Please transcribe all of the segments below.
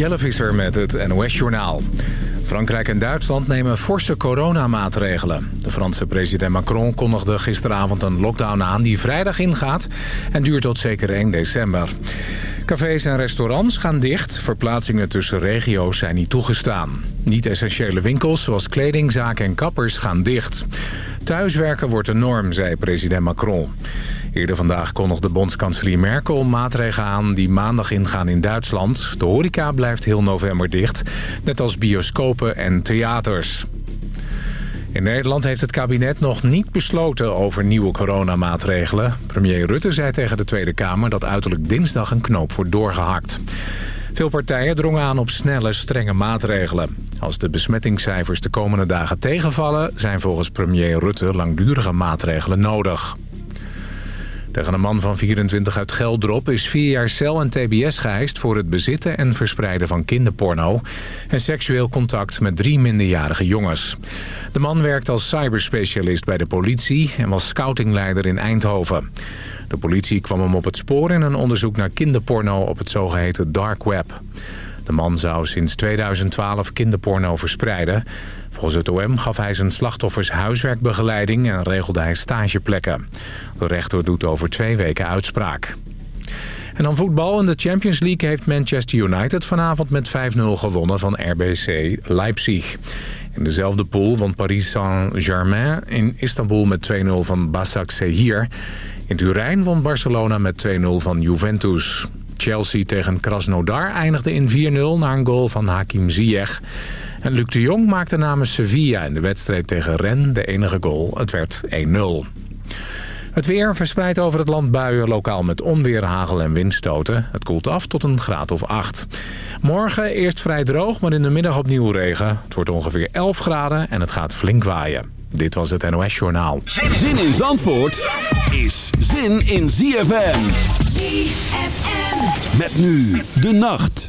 Jelle Visser met het NOS-journaal. Frankrijk en Duitsland nemen forse coronamaatregelen. De Franse president Macron kondigde gisteravond een lockdown aan... die vrijdag ingaat en duurt tot zeker 1 december. Cafés en restaurants gaan dicht. Verplaatsingen tussen regio's zijn niet toegestaan. Niet-essentiële winkels zoals kledingzaken en kappers gaan dicht. Thuiswerken wordt de norm, zei president Macron. Eerder vandaag kondigde bondskanselier Merkel maatregelen aan die maandag ingaan in Duitsland. De horeca blijft heel november dicht, net als bioscopen en theaters. In Nederland heeft het kabinet nog niet besloten over nieuwe coronamaatregelen. Premier Rutte zei tegen de Tweede Kamer dat uiterlijk dinsdag een knoop wordt doorgehakt. Veel partijen drongen aan op snelle, strenge maatregelen. Als de besmettingscijfers de komende dagen tegenvallen... zijn volgens premier Rutte langdurige maatregelen nodig. Tegen een man van 24 uit Geldrop is vier jaar cel en tbs geëist... voor het bezitten en verspreiden van kinderporno... en seksueel contact met drie minderjarige jongens. De man werkt als cyberspecialist bij de politie... en was scoutingleider in Eindhoven. De politie kwam hem op het spoor in een onderzoek naar kinderporno... op het zogeheten dark web. De man zou sinds 2012 kinderporno verspreiden. Volgens het OM gaf hij zijn slachtoffers huiswerkbegeleiding en regelde hij stageplekken. De rechter doet over twee weken uitspraak. En dan voetbal. In de Champions League heeft Manchester United vanavond met 5-0 gewonnen van RBC Leipzig. In dezelfde pool won Paris Saint-Germain in Istanbul met 2-0 van Basak Sehir. In Turijn won Barcelona met 2-0 van Juventus. Chelsea tegen Krasnodar eindigde in 4-0 na een goal van Hakim Ziyech. En Luc de Jong maakte namens Sevilla in de wedstrijd tegen Rennes de enige goal. Het werd 1-0. Het weer verspreidt over het land buien, lokaal met onweer, hagel en windstoten. Het koelt af tot een graad of 8. Morgen eerst vrij droog, maar in de middag opnieuw regen. Het wordt ongeveer 11 graden en het gaat flink waaien. Dit was het NOS Journaal. Zin in Zandvoort is zin in ZFM. Met nu de nacht.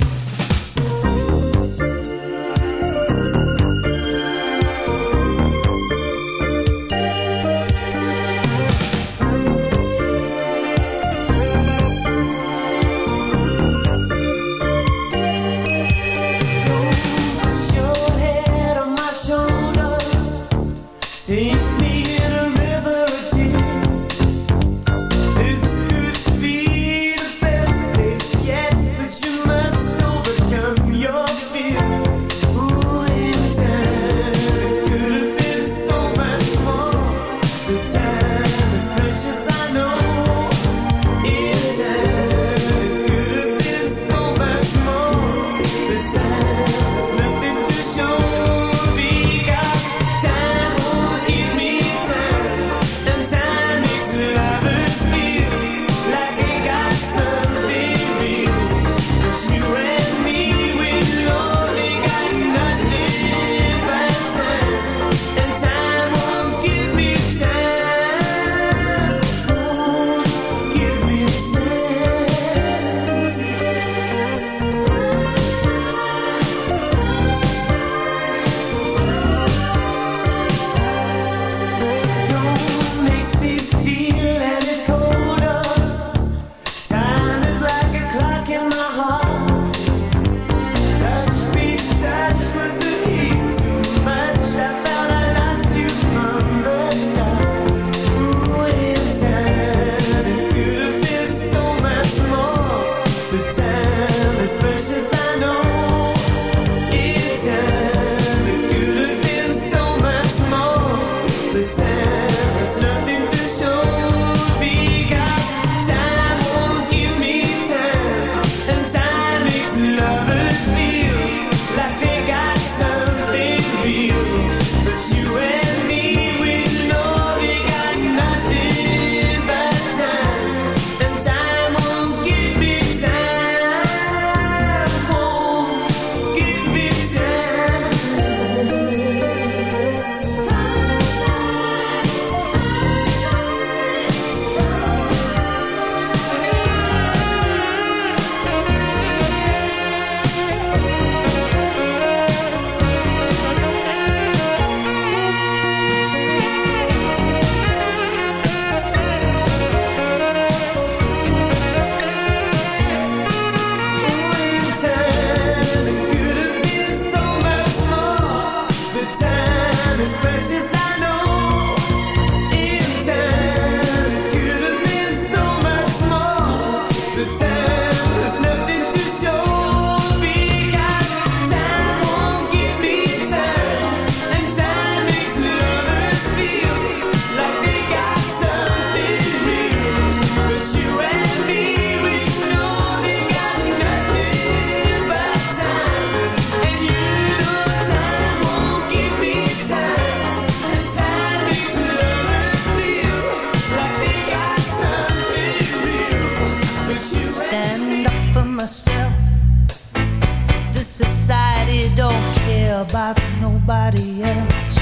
nobody else.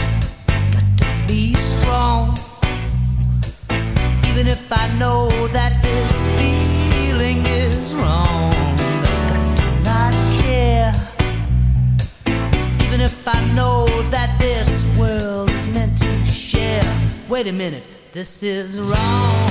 Got to be strong, even if I know that this feeling is wrong. Got to not care, even if I know that this world is meant to share. Wait a minute, this is wrong.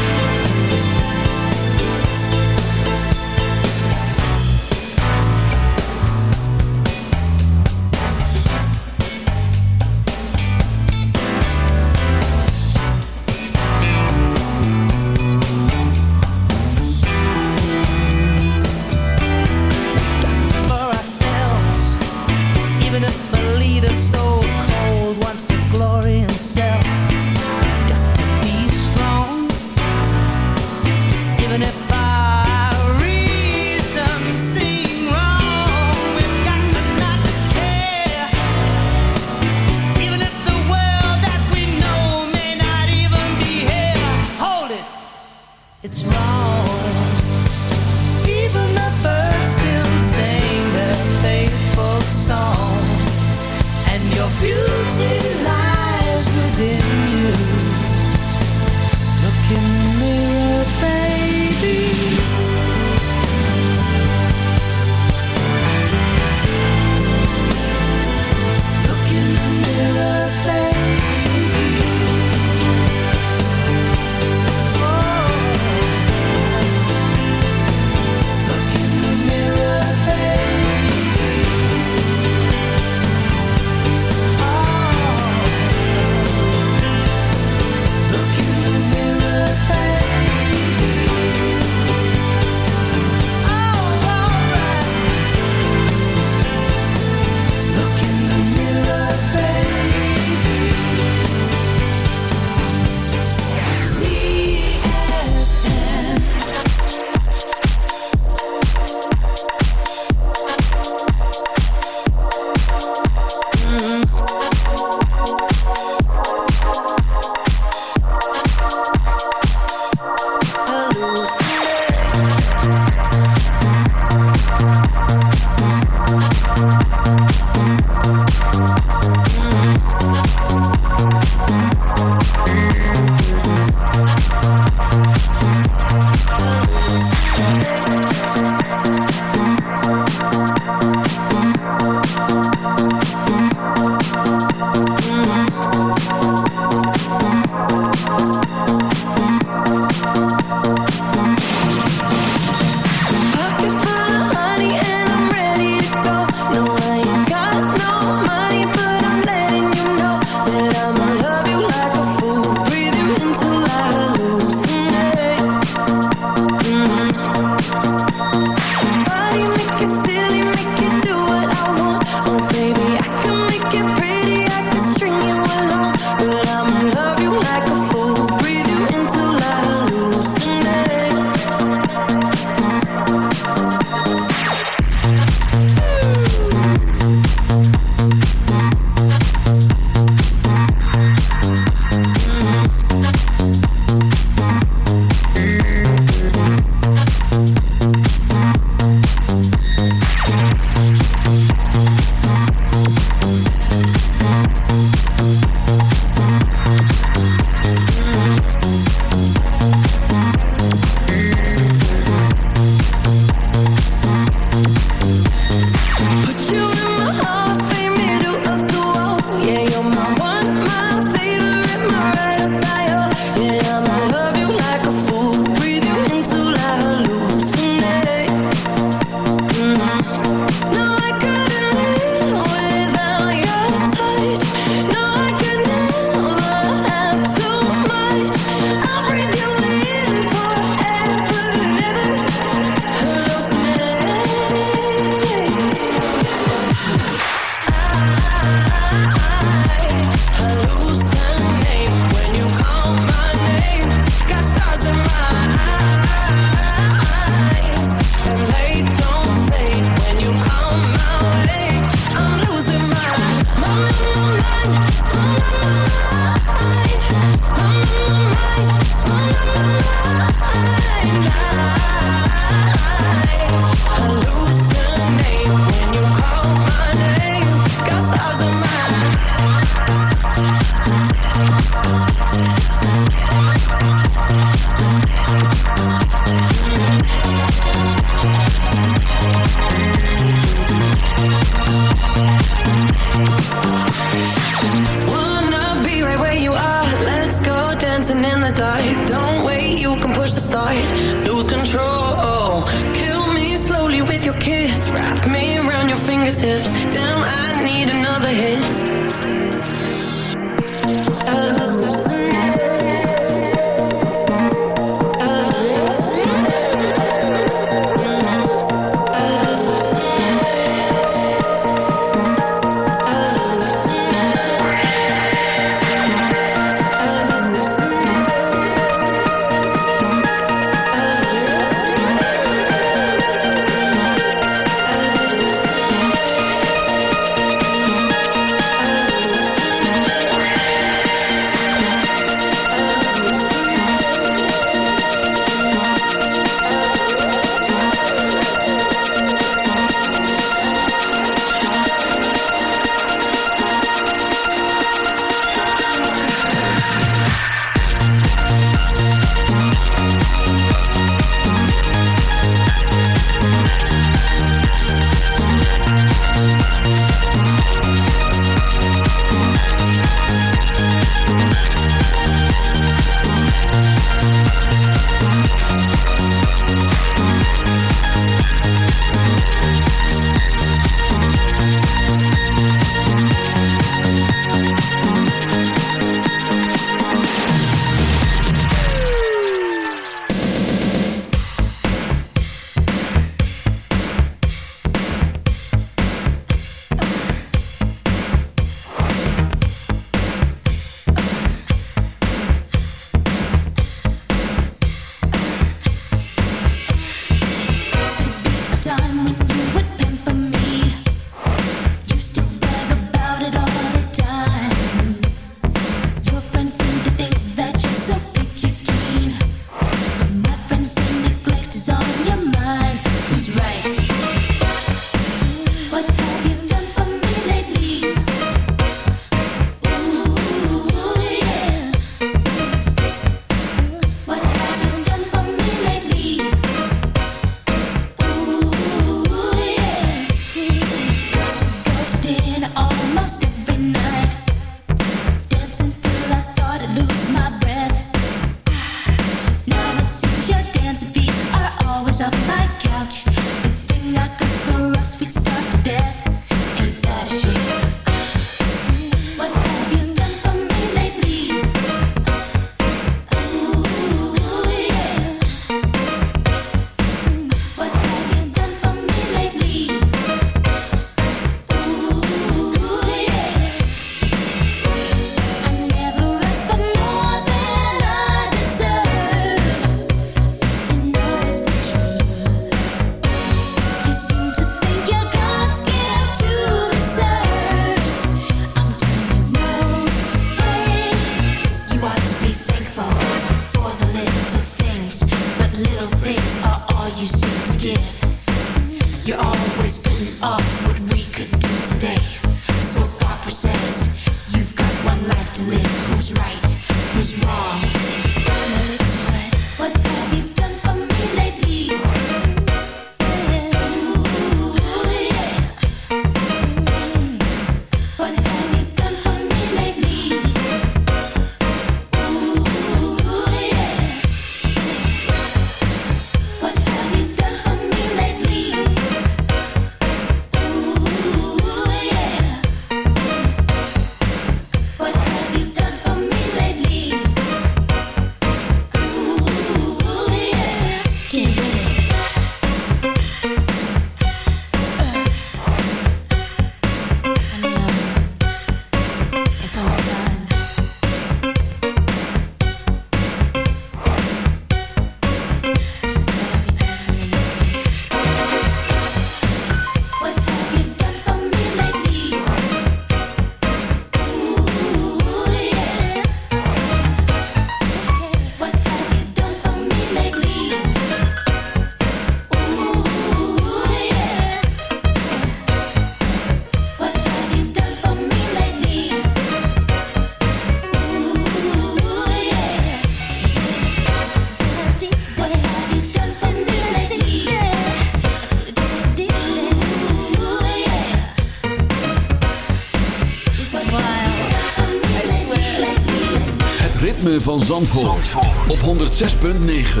Op 106.9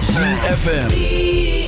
CFFM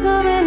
is on it.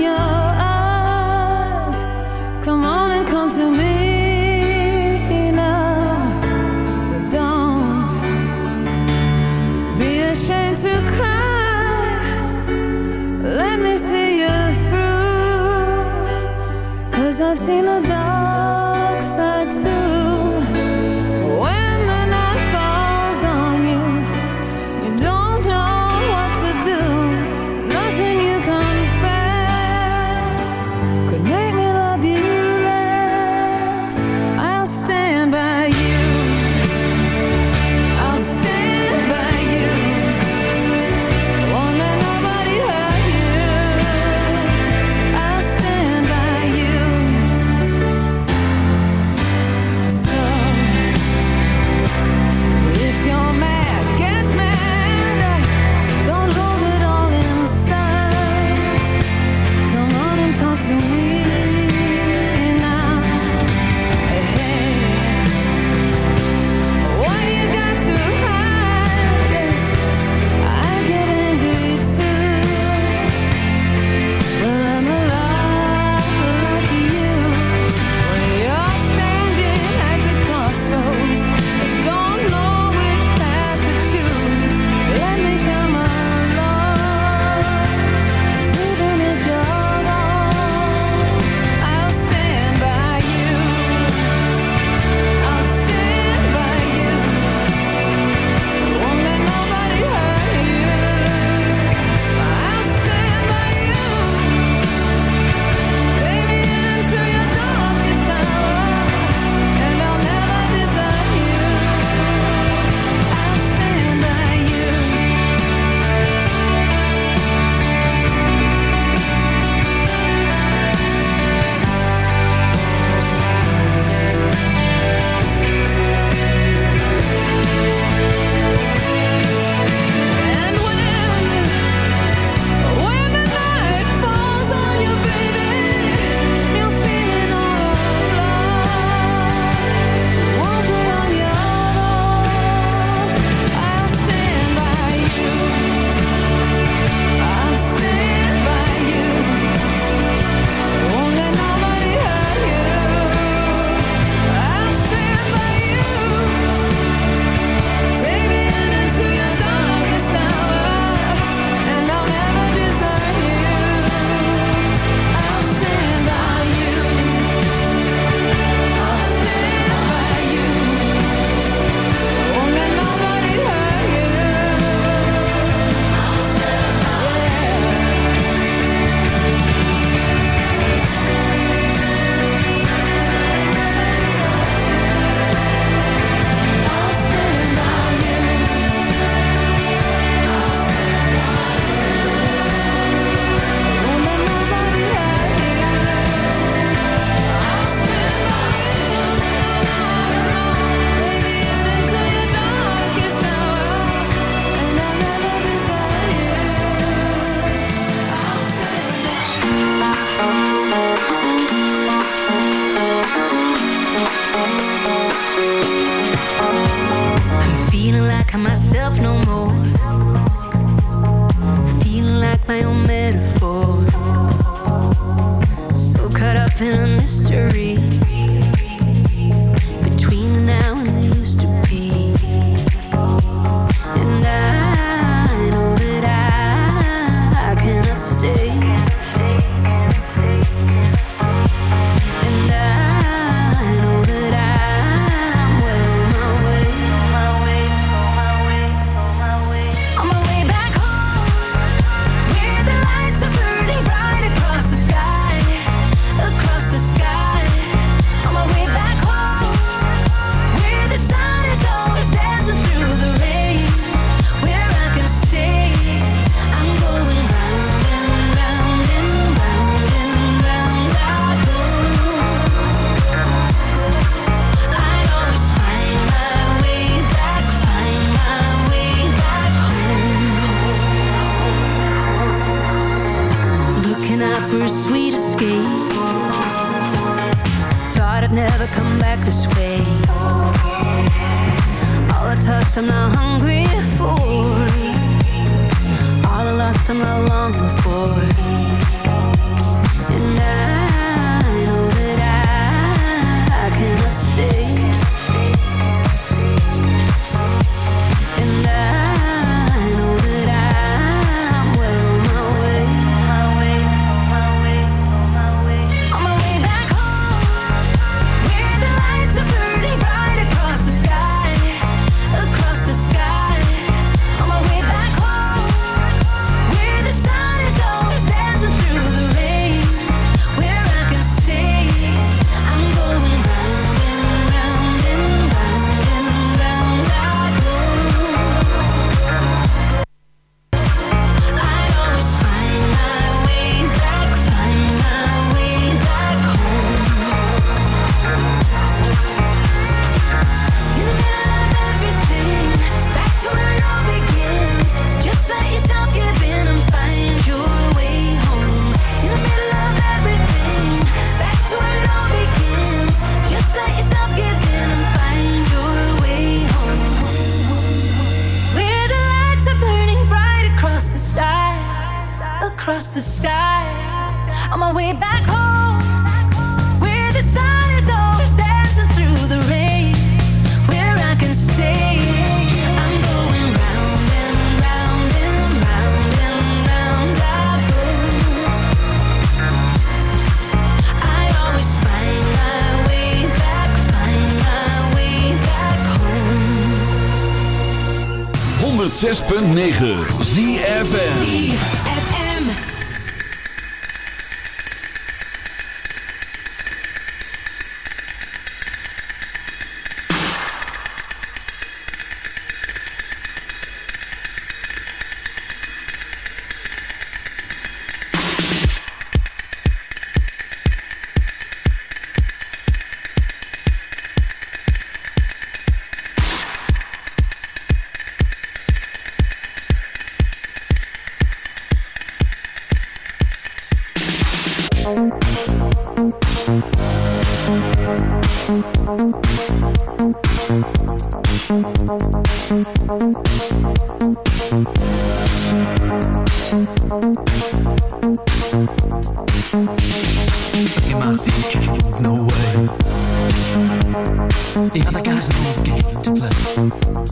106.9 The other guys know the game to play.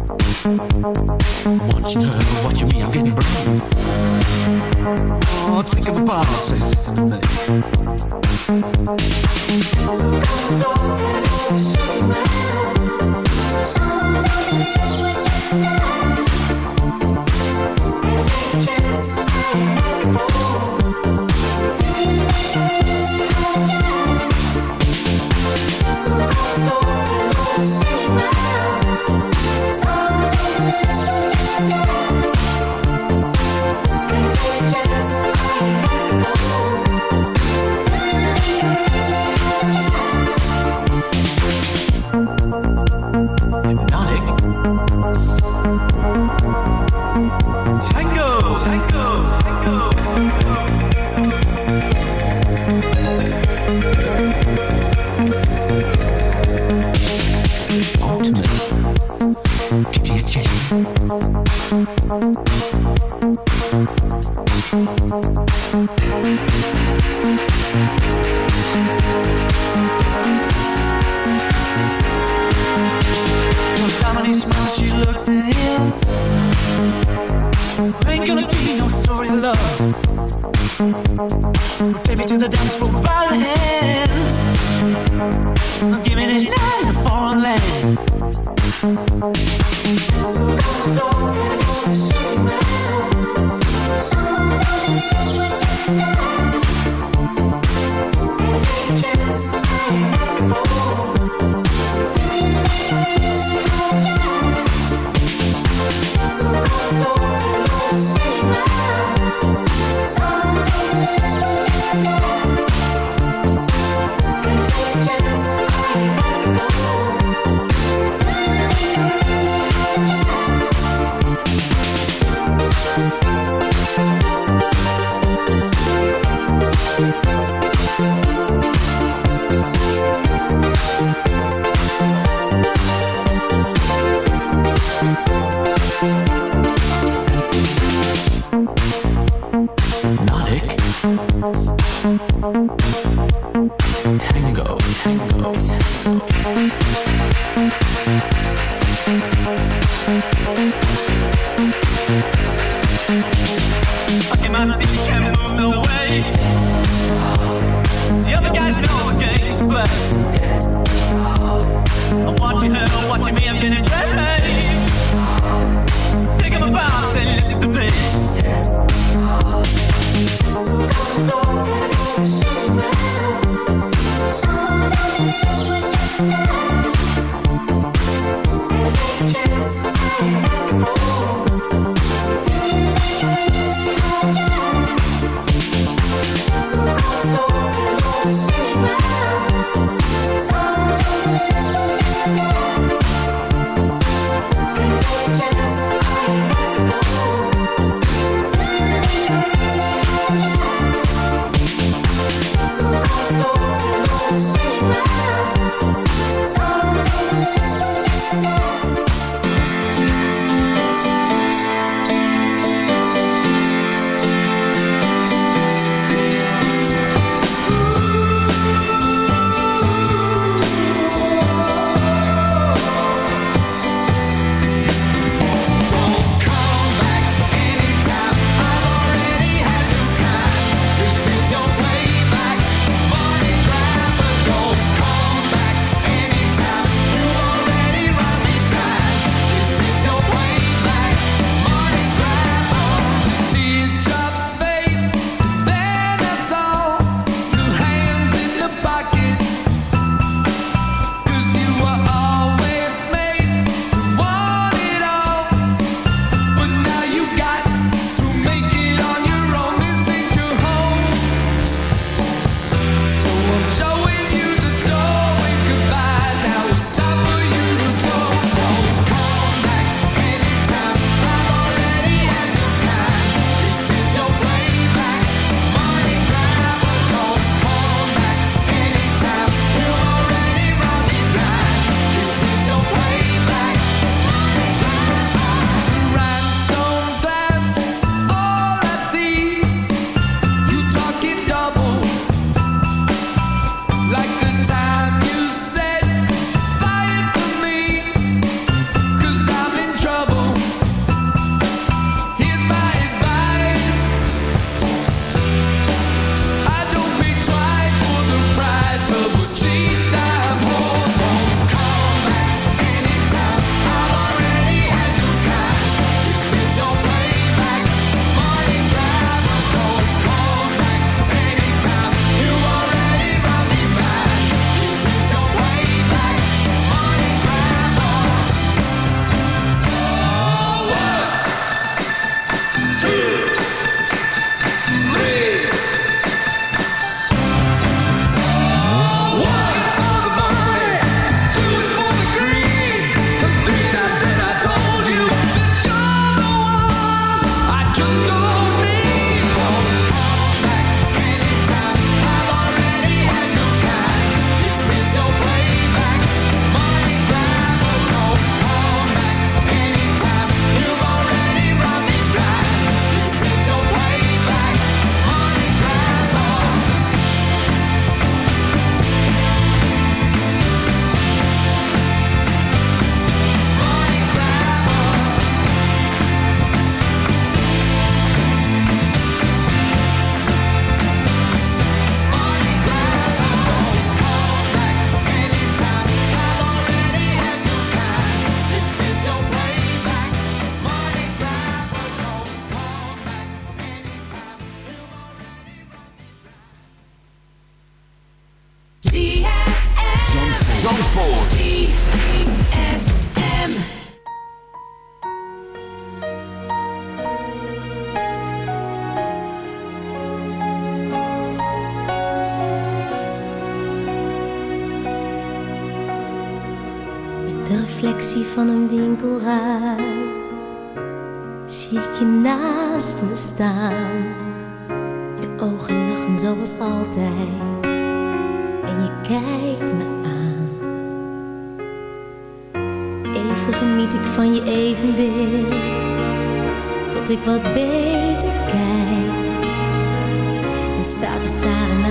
standing.